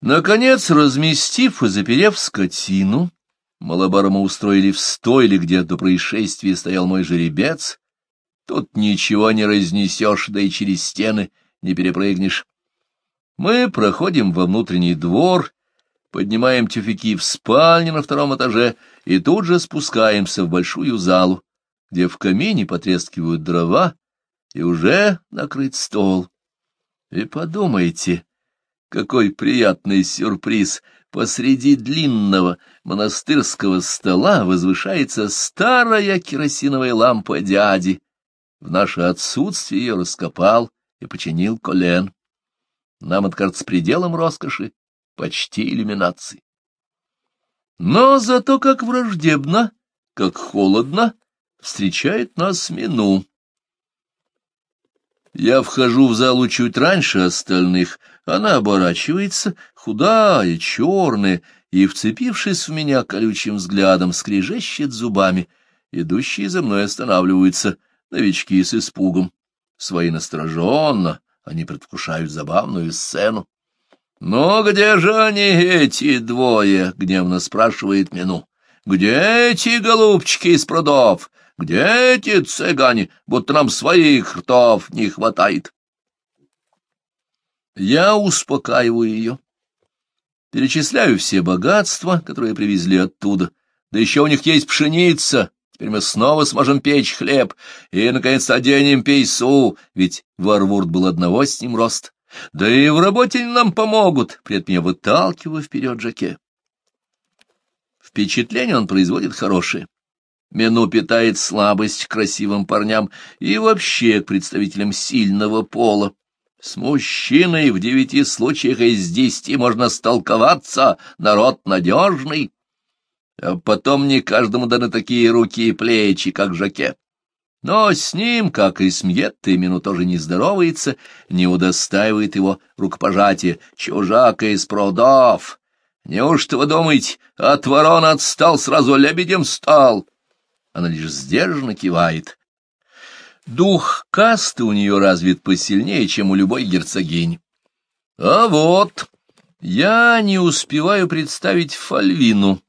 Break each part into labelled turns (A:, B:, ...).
A: Наконец, разместив и заперев скотину, малобара мы устроили в стойле, где до происшествия стоял мой жеребец. Тут ничего не разнесешь, да и через стены не перепрыгнешь. Мы проходим во внутренний двор, поднимаем тюфяки в спальне на втором этаже и тут же спускаемся в большую залу, где в камине потрескивают дрова и уже накрыт стол. И подумайте, какой приятный сюрприз! Посреди длинного монастырского стола возвышается старая керосиновая лампа дяди. В наше отсутствие ее раскопал и починил колен. Нам это кажется пределом роскоши, почти иллюминации. Но зато как враждебно, как холодно встречает нас Мину. Я вхожу в залу чуть раньше остальных, она оборачивается, худая, черная, и, вцепившись в меня колючим взглядом, скрежещет зубами. Идущие за мной останавливаются, новички с испугом. Свои настороженно, они предвкушают забавную сцену. — Но где же они, эти двое? — гневно спрашивает Мину. — Где эти голубчики из прудов? Где эти цыгане? Будто нам своих ртов не хватает. Я успокаиваю ее. Перечисляю все богатства, которые привезли оттуда. Да еще у них есть пшеница. Теперь мы снова сможем печь хлеб. И, наконец, оденем пейсу, ведь Варвурд был одного с ним рост. Да и в работе нам помогут. При этом выталкиваю вперед Жаке. Впечатление он производит хорошее. Мену питает слабость к красивым парням и вообще к представителям сильного пола. С мужчиной в девяти случаях из десяти можно столковаться, народ надежный. А потом не каждому даны такие руки и плечи, как Жаке. Но с ним, как и с Мьеттой, мену тоже не здоровается, не удостаивает его рукопожатие. чужака из продав. Неужто вы думаете, от ворона отстал, сразу лебедем стал?» она лишь сдержанно кивает. Дух касты у нее развит посильнее, чем у любой герцогини. А вот, я не успеваю представить Фальвину,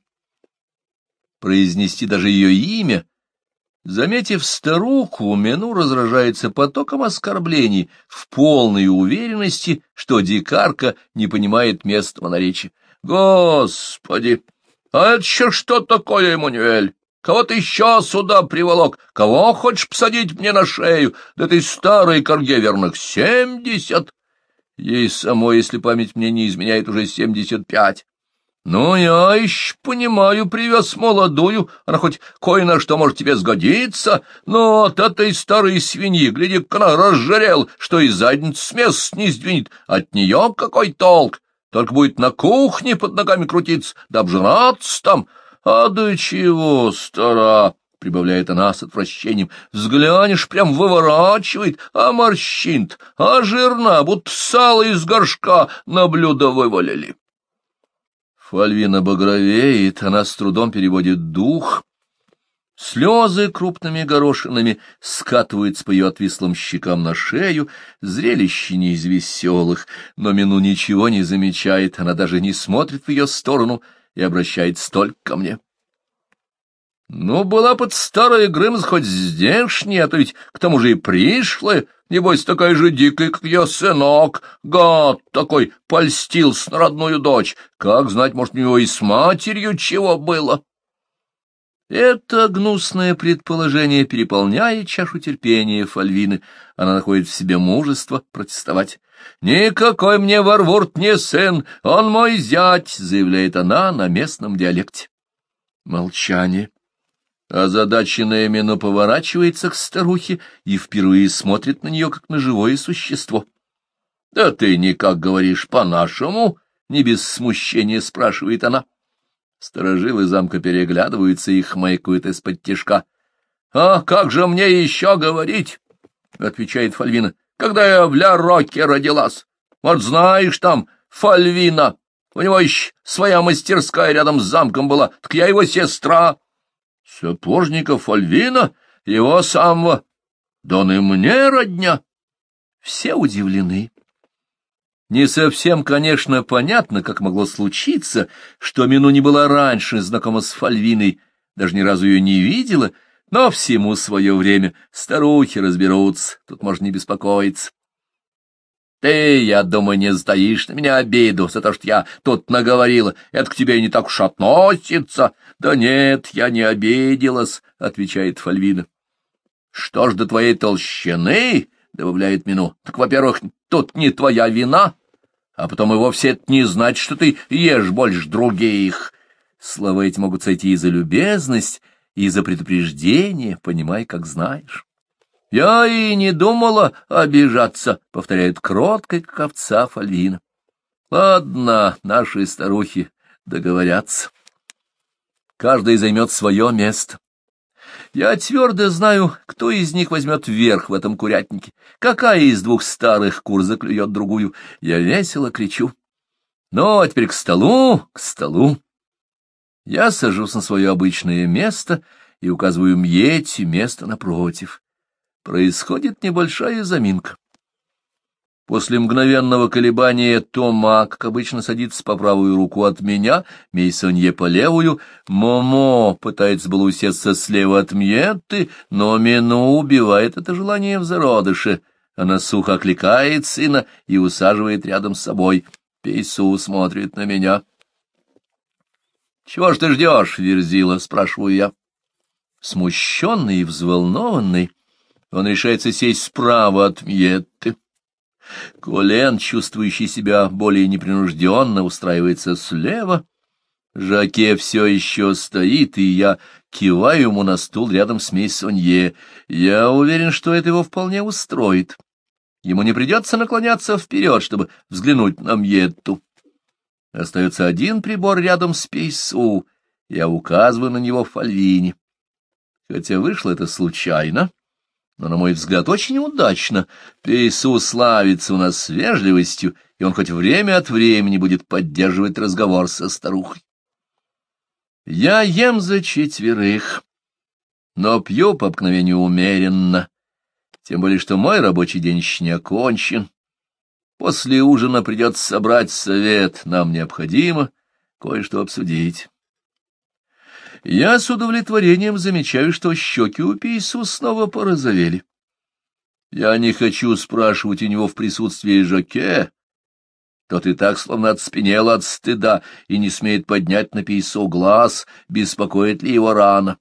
A: произнести даже ее имя. Заметив старуху, Мену разражается потоком оскорблений в полной уверенности, что дикарка не понимает местного наречия. «Господи! А это что такое, Эммануэль? Кого ты еще сюда приволок. Кого хочешь посадить мне на шею? Да ты старый корге верных семьдесят. Ей самой, если память мне не изменяет, уже семьдесят пять. Ну, я еще, понимаю, привез молодую. Она хоть кое-на что может тебе сгодиться, но от этой старой свиньи, гляди, как она разжарел, что и задницу с мест не сдвинет. От нее какой толк? Только будет на кухне под ногами крутиться, да обжираться там. А до чего стара? — прибавляет она с отвращением. — Взглянешь, прям выворачивает, а морщин а жирна, будто сало из горшка на блюдо вывалили. Фальвина багровеет, она с трудом переводит дух. Слезы крупными горошинами скатывают с по ее отвислым щекам на шею. Зрелище не из веселых, но Мину ничего не замечает, она даже не смотрит в ее сторону — и обращается только ко мне. Ну, была под старая Грымс хоть здешняя, а то ведь к тому же и пришлая, небось, такая же дикая, как ее сынок, гад такой, польстился на родную дочь. Как знать, может, у него и с матерью чего было? Это гнусное предположение переполняет чашу терпения Фальвины. Она находит в себе мужество протестовать. «Никакой мне Варвурт не сын, он мой зять», — заявляет она на местном диалекте. Молчание. Озадаченная Мено поворачивается к старухе и впервые смотрит на нее, как на живое существо. «Да ты никак говоришь по-нашему?» — не без смущения спрашивает она. Сторожилы замка переглядываются и хмыкают из-под тишка. — А как же мне еще говорить? — отвечает Фальвина. — Когда я в Ля-Роке родилась. Вот знаешь там Фальвина. У него еще своя мастерская рядом с замком была. Так я его сестра. — Сапожников Фальвина? Его самого. Да он и мне родня. Все удивлены. Не совсем, конечно, понятно, как могло случиться, что Мину не была раньше знакома с Фальвиной, даже ни разу ее не видела, но всему свое время старухи разберутся, тут можно не беспокоиться. Ты, я думаю, не сдаишь на меня обиду за то, что я тут наговорила. Это к тебе не так уж относится. Да нет, я не обиделась, — отвечает Фальвина. Что ж до твоей толщины, — добавляет Мину, — так, во-первых, тут не твоя вина, а потом и вовсе это не значит, что ты ешь больше других. Слова эти могут сойти и за любезность, и за предупреждение, понимай, как знаешь. Я и не думала обижаться, — повторяет кроткой, как овца Фальвина. Ладно, наши старухи договорятся. Каждый займет свое место. Я твердо знаю, кто из них возьмет верх в этом курятнике, какая из двух старых кур заклюет другую. Я весело кричу. Ну, а теперь к столу, к столу. Я сажусь на свое обычное место и указываю Мьетте место напротив. Происходит небольшая заминка. После мгновенного колебания Тома, как обычно, садится по правую руку от меня, Мейсонье по левую, Момо пытается было усесться слева от Мьетты, но Мину убивает это желание в зародыше. Она сухо окликает сына и усаживает рядом с собой. Пейсу смотрит на меня. — Чего ж ты ждешь, Верзила? — спрашиваю я. Смущенный и взволнованный, он решается сесть справа от Мьетты. Колен, чувствующий себя более непринужденно, устраивается слева. Жаке все еще стоит, и я киваю ему на стул рядом с Мейсонье. Я уверен, что это его вполне устроит. Ему не придется наклоняться вперед, чтобы взглянуть на Мьетту. Остается один прибор рядом с Пейсу. Я указываю на него в Фальвине. Хотя вышло это случайно но, на мой взгляд, очень удачно. Пейсу славится у нас вежливостью, и он хоть время от времени будет поддерживать разговор со старухой. Я ем за четверых, но пью по обыкновению умеренно, тем более что мой рабочий день еще не окончен. После ужина придется собрать совет, нам необходимо кое-что обсудить я с удовлетворением замечаю, что щеки у Пейсу снова порозовели. Я не хочу спрашивать у него в присутствии Жаке. Тот и так словно отспенел от стыда и не смеет поднять на Пейсу глаз, беспокоит ли его рана.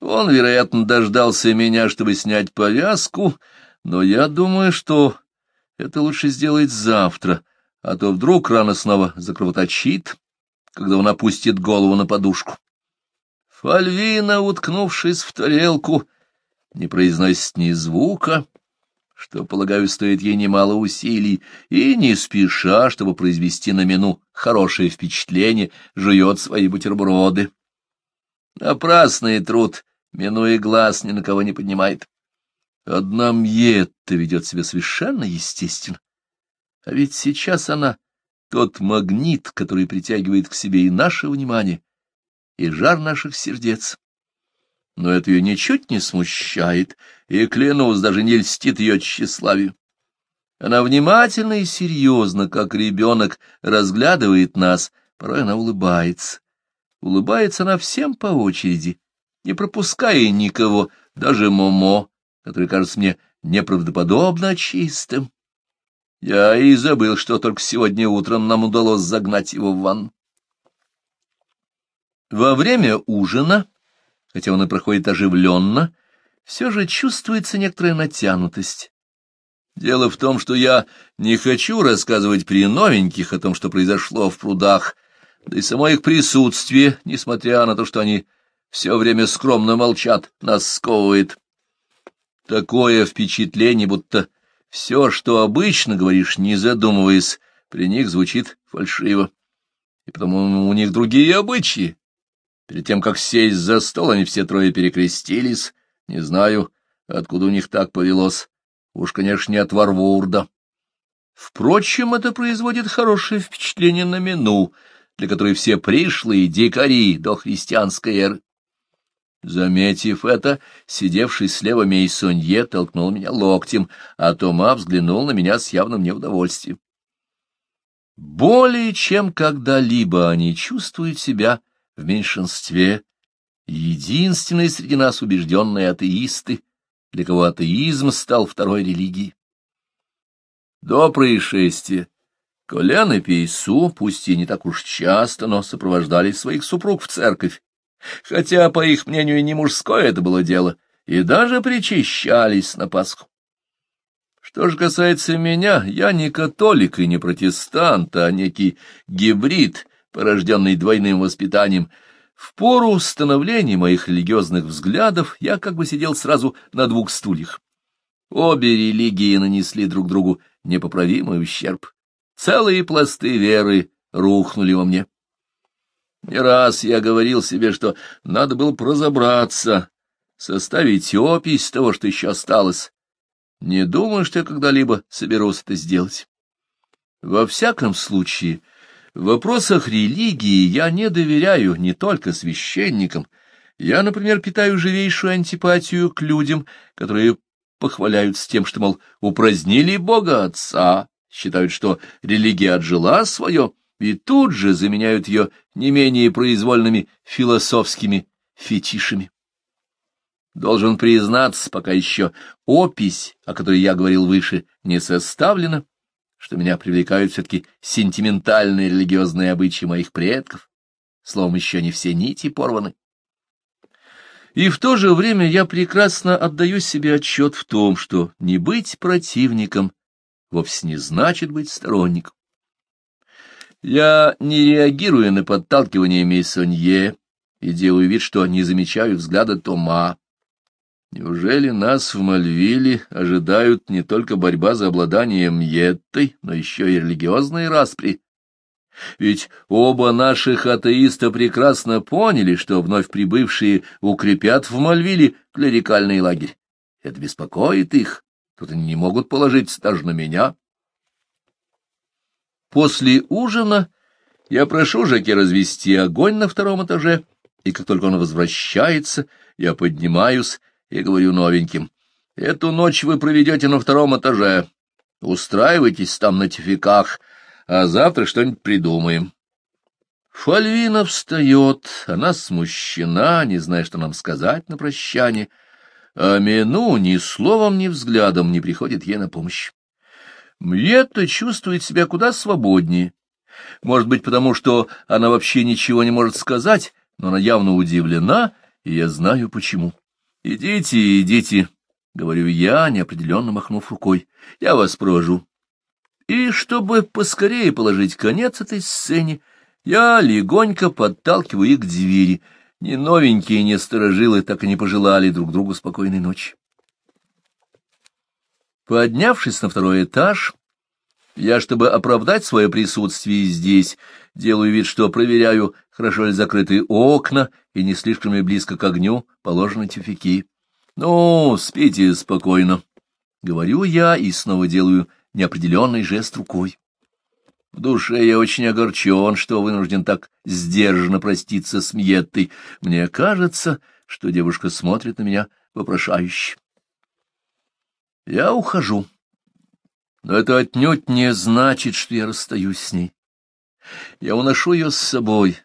A: Он, вероятно, дождался меня, чтобы снять повязку, но я думаю, что это лучше сделать завтра, а то вдруг рана снова закровоточит, когда он опустит голову на подушку. Фальвина, уткнувшись в тарелку, не произносит ни звука, что, полагаю, стоит ей немало усилий, и не спеша, чтобы произвести на мину хорошее впечатление, жует свои бутерброды. Напрасный труд, минуя глаз, ни на кого не поднимает. Одна Мьетта ведет себя совершенно естественно. А ведь сейчас она тот магнит, который притягивает к себе и наше внимание, и жар наших сердец. Но это ее ничуть не смущает, и, клянусь, даже не льстит ее тщеславию. Она внимательно и серьезно, как ребенок, разглядывает нас, порой она улыбается. Улыбается она всем по очереди, не пропуская никого, даже Момо, который кажется мне неправдоподобно чистым. Я и забыл, что только сегодня утром нам удалось загнать его в ванну. Во время ужина, хотя он и проходит оживленно, все же чувствуется некоторая натянутость. Дело в том, что я не хочу рассказывать при новеньких о том, что произошло в прудах, да и само их присутствие, несмотря на то, что они все время скромно молчат, нас сковывает. Такое впечатление, будто все, что обычно говоришь, не задумываясь, при них звучит фальшиво. И потому у них другие обычаи, Перед тем, как сесть за стол, они все трое перекрестились. Не знаю, откуда у них так повелось. Уж, конечно, не от Варвурда. Впрочем, это производит хорошее впечатление на Мину, для которой все пришлые дикари до христианской эры. Заметив это, сидевший слева Мейсонье толкнул меня локтем, а Тома взглянул на меня с явным неудовольствием. Более чем когда-либо они чувствуют себя в меньшинстве, единственные среди нас убежденные атеисты, для кого атеизм стал второй религией. До происшествия Колян и Пейсу, пусть и не так уж часто, но сопровождали своих супруг в церковь, хотя, по их мнению, не мужское это было дело, и даже причащались на Пасху. Что же касается меня, я не католик и не протестант, а некий гибрид порожденный двойным воспитанием, в пору становления моих религиозных взглядов я как бы сидел сразу на двух стульях. Обе религии нанесли друг другу непоправимый ущерб. Целые пласты веры рухнули во мне. Не раз я говорил себе, что надо было разобраться, составить опись того, что еще осталось. Не думаю, что я когда-либо соберусь это сделать. Во всяком случае, — в вопросах религии я не доверяю не только священникам. Я, например, питаю живейшую антипатию к людям, которые похваляют с тем, что, мол, упразднили Бога Отца, считают, что религия отжила свое, и тут же заменяют ее не менее произвольными философскими фетишами. Должен признаться, пока еще опись, о которой я говорил выше, не составлена, что меня привлекают все-таки сентиментальные религиозные обычаи моих предков. Словом, еще не все нити порваны. И в то же время я прекрасно отдаю себе отчет в том, что не быть противником вовсе не значит быть сторонником. Я не реагирую на подталкивание Мейсонье и делаю вид, что не замечаю взгляда Тома. Неужели нас в Мальвиле ожидают не только борьба за обладание Мьеттой, но еще и религиозные распри? Ведь оба наших атеиста прекрасно поняли, что вновь прибывшие укрепят в Мальвиле клерикальный лагерь. Это беспокоит их. Тут они не могут положиться даже на меня. После ужина я прошу Жаке развести огонь на втором этаже, и как только он возвращается, я поднимаюсь и говорю новеньким. Эту ночь вы проведете на втором этаже. Устраивайтесь там на тификах, а завтра что-нибудь придумаем. Фальвина встает, она смущена, не зная, что нам сказать на прощание. А Мину ни словом, ни взглядом не приходит ей на помощь. Мьетта чувствует себя куда свободнее. Может быть, потому что она вообще ничего не может сказать, но она явно удивлена, и я знаю почему. — Идите, идите, — говорю я, неопределенно махнув рукой, — я вас провожу. И чтобы поскорее положить конец этой сцене, я легонько подталкиваю их к двери. Ни новенькие, ни сторожилы так и не пожелали друг другу спокойной ночи. Поднявшись на второй этаж, я, чтобы оправдать свое присутствие здесь, делаю вид, что проверяю, хорошо ли закрыты окна и не слишком ли близко к огню положены тюфяки. Ну, спите спокойно. Говорю я и снова делаю неопределенный жест рукой. В душе я очень огорчен, что вынужден так сдержанно проститься с Мьеттой. Мне кажется, что девушка смотрит на меня вопрошающе. Я ухожу. Но это отнюдь не значит, что я расстаюсь с ней. Я уношу ее с собой.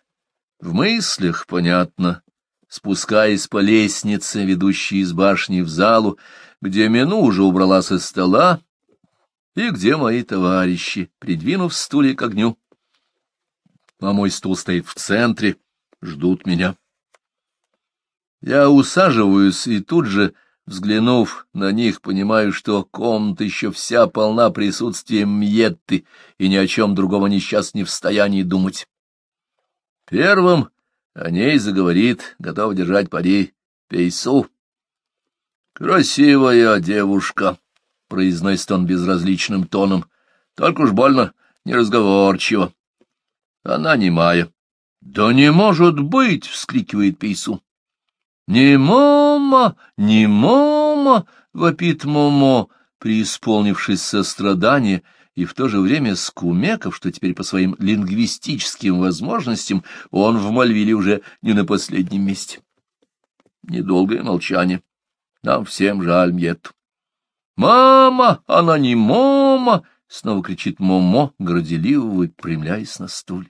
A: В мыслях, понятно, спускаясь по лестнице, ведущей из башни в залу, где Мину уже убрала со стола, и где мои товарищи, придвинув стулья к огню. А мой стул стоит в центре, ждут меня. Я усаживаюсь и тут же Взглянув на них, понимаю, что комната еще вся полна присутствием Мьетты, и ни о чем другом они сейчас не в состоянии думать. Первым о ней заговорит, готов держать пари, Пейсу. «Красивая девушка», — произносит он безразличным тоном, — «только уж больно неразговорчива». Она немая. «Да не может быть!» — вскрикивает Пейсу. «Не Момо, не Момо!» — вопит Момо, преисполнившись сострадания и в то же время скумекав, что теперь по своим лингвистическим возможностям он в Мальвиле уже не на последнем месте. Недолгое молчание. Нам всем жаль Мьетту. «Мама! Она не Мома!» — снова кричит Момо, горделиво выпрямляясь на стуле.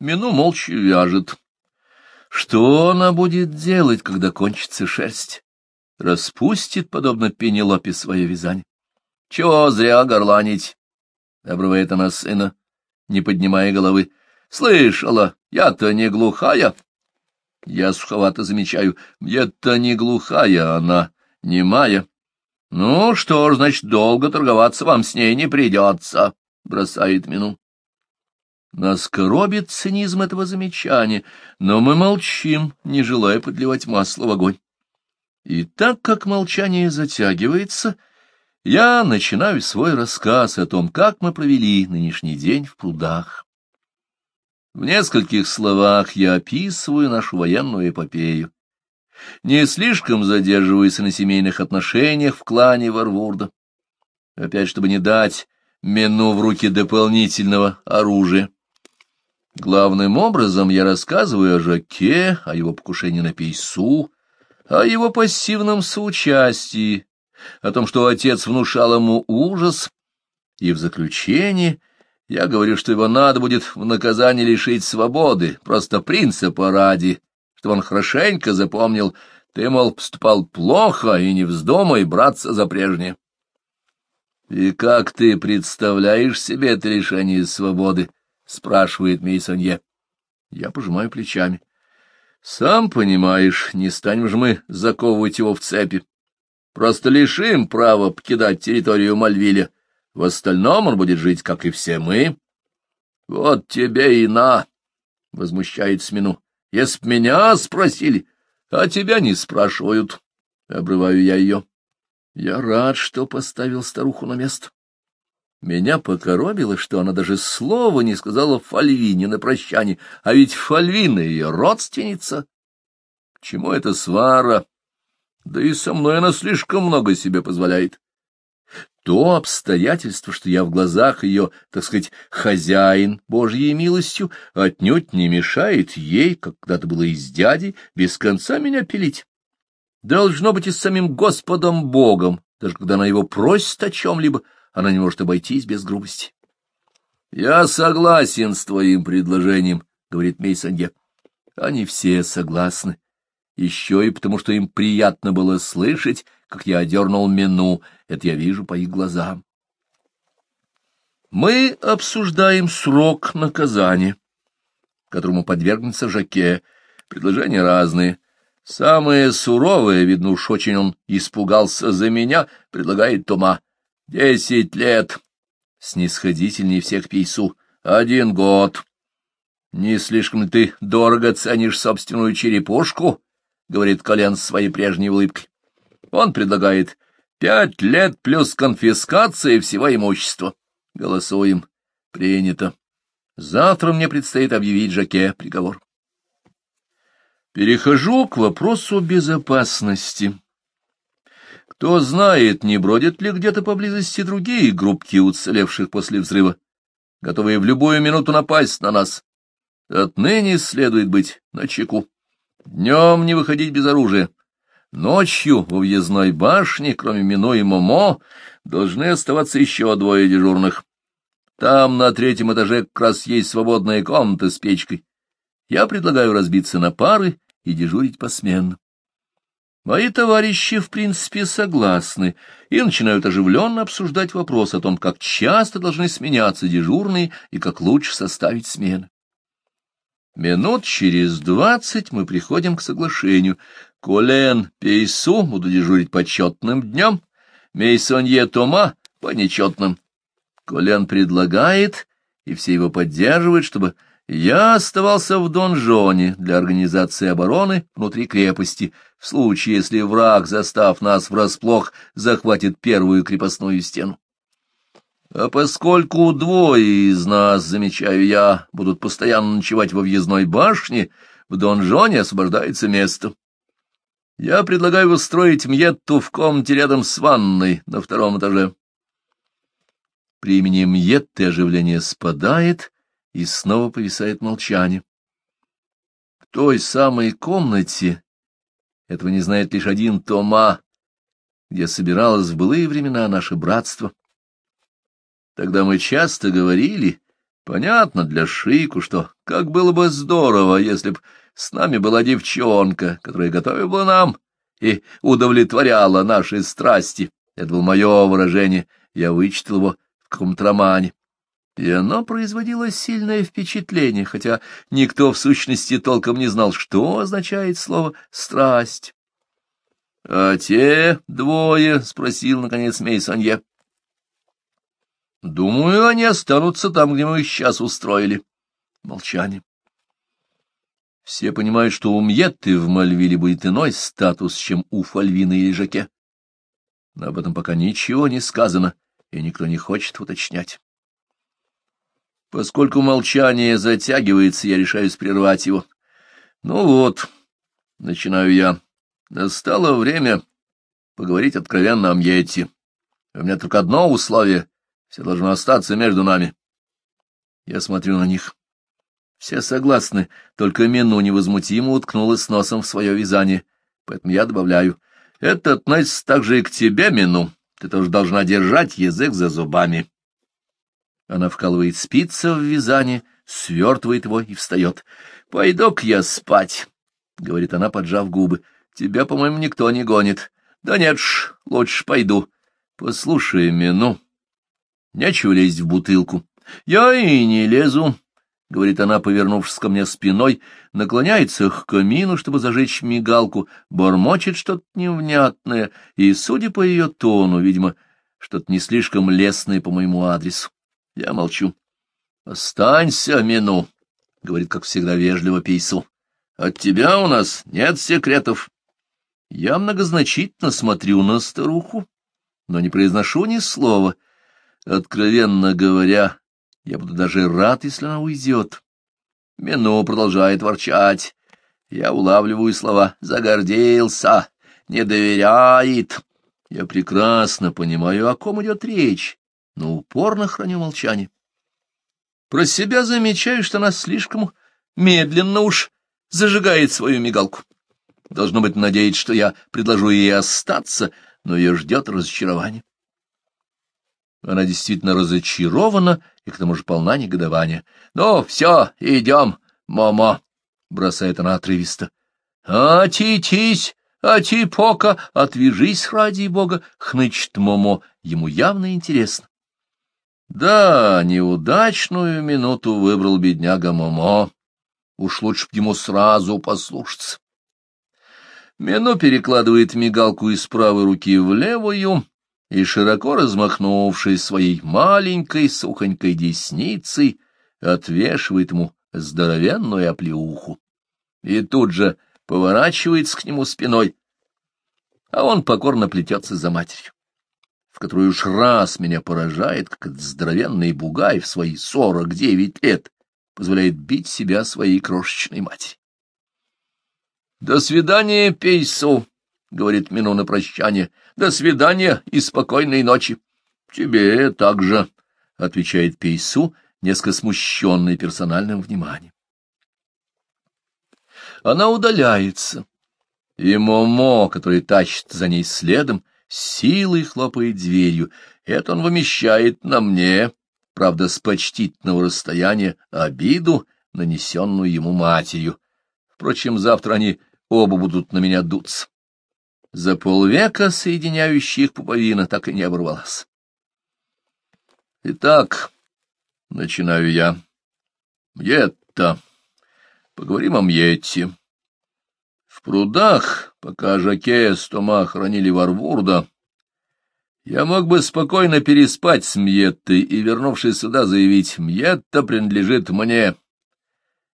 A: Мену молча вяжет. Что она будет делать, когда кончится шерсть? Распустит, подобно Пенелопе, свое вязание. — Чего зря горланить? — обрывает она сына, не поднимая головы. — Слышала, я-то не глухая. Я суховато замечаю, я-то не глухая она, немая. — Ну что ж, значит, долго торговаться вам с ней не придется, — бросает Мину. Нас коробит цинизм этого замечания, но мы молчим, не желая подливать масло в огонь. И так как молчание затягивается, я начинаю свой рассказ о том, как мы провели нынешний день в прудах. В нескольких словах я описываю нашу военную эпопею, не слишком задерживаясь на семейных отношениях в клане Варвурда, опять чтобы не дать Мену в руки дополнительного оружия. Главным образом я рассказываю о Жаке, о его покушении на Пейсу, о его пассивном соучастии, о том, что отец внушал ему ужас, и в заключение я говорю, что его надо будет в наказание лишить свободы, просто принципа ради, чтобы он хорошенько запомнил, ты, мол, поступал плохо, и не вздумай браться за прежнее. И как ты представляешь себе это лишение свободы? — спрашивает Мейсонье. Я пожимаю плечами. — Сам понимаешь, не станем же мы заковывать его в цепи. Просто лишим права покидать территорию Мальвиля. В остальном он будет жить, как и все мы. — Вот тебе и на! — возмущает Смину. — Если б меня спросили, а тебя не спрашивают. — обрываю я ее. Я рад, что поставил старуху на место. Меня покоробило, что она даже слова не сказала Фальвине на прощание, а ведь Фальвина ее родственница. Чему эта свара? Да и со мной она слишком много себе позволяет. То обстоятельство, что я в глазах ее, так сказать, хозяин Божьей милостью, отнюдь не мешает ей, как когда-то было и с дядей, без конца меня пилить. Должно быть и с самим Господом Богом, даже когда она его просит о чем-либо — она не может обойтись без грубости. — Я согласен с твоим предложением, — говорит Мейсанге. Они все согласны. Еще и потому, что им приятно было слышать, как я одернул Мину. Это я вижу по их глазам. Мы обсуждаем срок наказания, которому подвергнется Жаке. Предложения разные. Самое суровое, видно уж очень он испугался за меня, предлагает Тома. — Десять лет. Снисходительней всех пейсу. Один год. — Не слишком ты дорого ценишь собственную черепушку? — говорит Колян с своей прежней улыбкой. Он предлагает пять лет плюс конфискация всего имущества. Голосуем. Принято. Завтра мне предстоит объявить Жаке приговор. Перехожу к вопросу безопасности. Кто знает, не бродят ли где-то поблизости другие группки уцелевших после взрыва, готовые в любую минуту напасть на нас. Отныне следует быть начеку, Днем не выходить без оружия. Ночью во въездной башне, кроме Мену и Момо, должны оставаться еще двое дежурных. Там на третьем этаже как раз есть свободная комната с печкой. Я предлагаю разбиться на пары и дежурить посменно. Мои товарищи, в принципе, согласны и начинают оживленно обсуждать вопрос о том, как часто должны сменяться дежурные и как лучше составить смены. Минут через двадцать мы приходим к соглашению. Колен Пейсу буду дежурить по четным днем, Мейсонье Тома — по нечетным. Колен предлагает, и все его поддерживают, чтобы я оставался в донжоне для организации обороны внутри крепости, в случае, если враг, застав нас врасплох, захватит первую крепостную стену. А поскольку двое из нас, замечаю я, будут постоянно ночевать во въездной башне, в донжоне освобождается место. Я предлагаю устроить Мьетту в комнате рядом с ванной на втором этаже. При имени Мьетты оживление спадает, и снова повисает молчание. В той самой комнате, этого не знает лишь один Тома, где собиралось в былые времена наше братство. Тогда мы часто говорили, понятно для Шику, что как было бы здорово, если б с нами была девчонка, которая готовила нам и удовлетворяла наши страсти. Это было мое выражение, я вычитал его в каком-то романе и оно производило сильное впечатление, хотя никто в сущности толком не знал, что означает слово «страсть». — А те двое? — спросил, наконец, Мейсонье. — Думаю, они останутся там, где мы их сейчас устроили. Молчание. Все понимают, что у Мьетты в Мальвиле будет иной статус, чем у Фальвина и Жаке. Но об этом пока ничего не сказано, и никто не хочет уточнять. Поскольку молчание затягивается, я решаюсь прервать его. Ну вот, начинаю я. Настало время поговорить откровенно о Мьете. У меня только одно условие — все должно остаться между нами. Я смотрю на них. Все согласны, только Мину невозмутимо уткнулась носом в свое вязание. Поэтому я добавляю, это относится также и к тебе, Мину. Ты тоже должна держать язык за зубами. Она вкалывает спица в вязание, свертывает его и встает. «Пойду-ка я спать», — говорит она, поджав губы. «Тебя, по-моему, никто не гонит». «Да нет ж, лучше пойду». «Послушай, Мину, нечего лезть в бутылку». «Я и не лезу», — говорит она, повернувшись ко мне спиной, наклоняется к камину, чтобы зажечь мигалку, бормочет что-то невнятное, и, судя по ее тону, видимо, что-то не слишком лестное по моему адресу. Я молчу. «Останься, Мину», — говорит, как всегда, вежливо Пейсел. «От тебя у нас нет секретов». Я многозначительно смотрю на старуху, но не произношу ни слова. Откровенно говоря, я буду даже рад, если она уйдет. Мину продолжает ворчать. Я улавливаю слова «загордился», «не доверяет». Я прекрасно понимаю, о ком идет речь но упорно храню молчание. Про себя замечаю, что она слишком медленно уж зажигает свою мигалку. Должно быть, надеется, что я предложу ей остаться, но ее ждет разочарование. Она действительно разочарована и к тому же полна негодования. — Ну, все, идем, мама, — бросает она отрывисто. — Отитись, атипока, отвяжись ради бога! — хнычет Момо. Ему явно интересно. Да, неудачную минуту выбрал бедняга Момо. Уж лучше б ему сразу послушаться. Мену перекладывает мигалку из правой руки в левую и, широко размахнувшись своей маленькой сухонькой десницей, отвешивает ему здоровенную оплеуху. И тут же поворачивается к нему спиной, а он покорно плетется за матерью в которую уж раз меня поражает, как этот здоровенный бугай в свои сорок девять лет позволяет бить себя своей крошечной матери. «До свидания, Пейсу!» — говорит Мину на прощание. «До свидания и спокойной ночи!» «Тебе также!» — отвечает Пейсу, несколько смущенный персональным вниманием. Она удаляется, и Момо, который тащит за ней следом, с силой хлопает дверью. Это он вымещает на мне, правда, с почтительного расстояния, обиду, нанесенную ему матерью. Впрочем, завтра они оба будут на меня дуться. За полвека соединяющих пуповина так и не оборвалась. Итак, начинаю я. Мьетта. Поговорим о Мьетте прудах, пока Жакея с Тома хранили Варвурда, я мог бы спокойно переспать с Мьеттой и, вернувшись сюда, заявить «Мьетта принадлежит мне».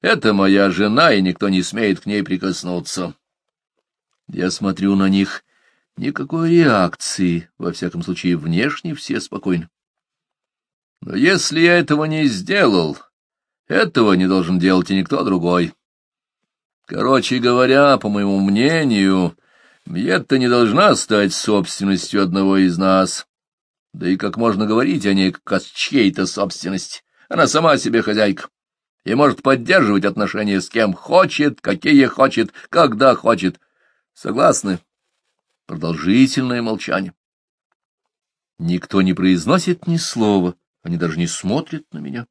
A: Это моя жена, и никто не смеет к ней прикоснуться. Я смотрю на них. Никакой реакции, во всяком случае, внешне все спокойны. Но если я этого не сделал, этого не должен делать и никто другой. Короче говоря, по моему мнению, Мьетта не должна стать собственностью одного из нас. Да и как можно говорить о ней как о чьей-то собственности? Она сама себе хозяйка и может поддерживать отношения с кем хочет, какие хочет, когда хочет. Согласны? Продолжительное молчание. Никто не произносит ни слова, они даже не смотрят на меня.